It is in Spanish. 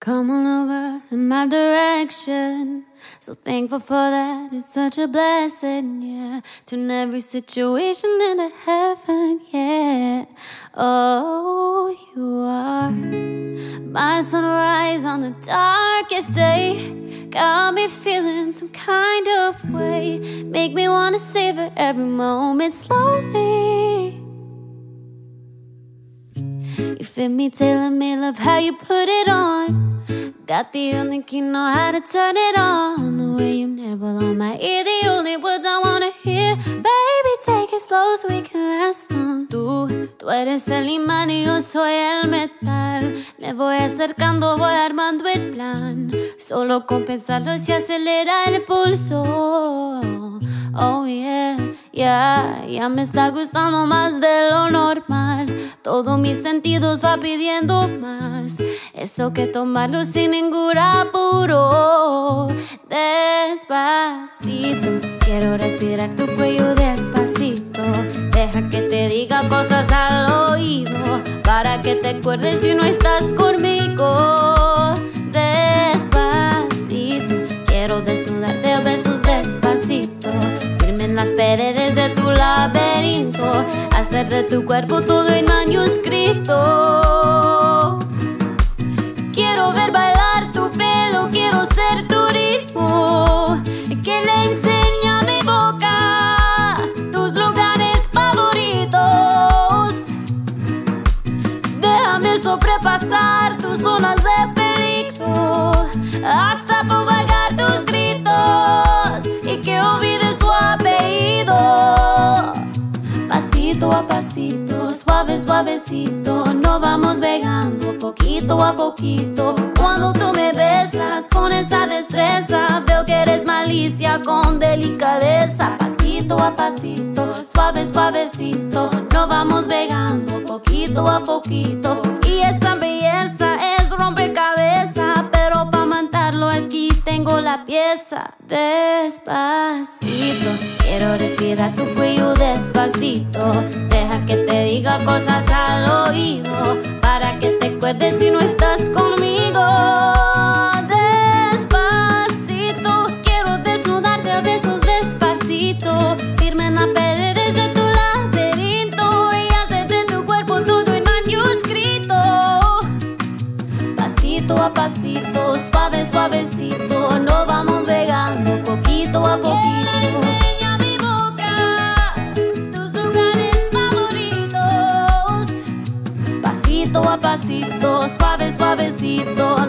Come on over in my direction. So thankful for that. It's such a blessing, yeah. Turn every situation into heaven, yeah. Oh, you are my sunrise on the darkest day. Got me feeling some kind of way. Make me wanna savor every moment slowly. Fit me, tailor me, love how you put it on. Got the only key, know how to turn it on. The way you nibble on my ear, the only words I wanna hear. Baby, take it slow so we can last long. Tú, tú eres el imán y yo soy el metal. Me voy acercando, voy armando el plan. Solo con pensarlo se acelera el pulso. Oh yeah, yeah, ya me está gustando más de lo. Todos mis sentidos va pidiendo más. Eso que tomarlo sin ningún apuro. Despacito, quiero respirar tu cuello despacito. Deja que te diga cosas al oído. Para que te acuerdes si no estás conmigo. Despacito, quiero desnudarte a besos despacito. Firme en las paredes de tu laberinto. Hacer de tu cuerpo todo manuscrito. Quiero ver bailar tu pelo, quiero ser tu ritmo. Que le enseñe a mi boca tus lugares favoritos. Déjame sobrepasar tus zonas de peligro. Hasta propagar tus gritos y que olvides tu apellido. Pasito a pasito, suavecito, nos vamos pegando poquito a poquito. Cuando tú me besas con esa destreza, veo que eres malicia con delicadeza. Pasito a pasito, suave, suavecito, nos vamos pegando poquito a poquito. Y esa belleza es rompecabezas, pero para montarlo aquí tengo la pieza. Despacito, quiero respirar tu cuello despacito. Diga cosas al oído, suavecito,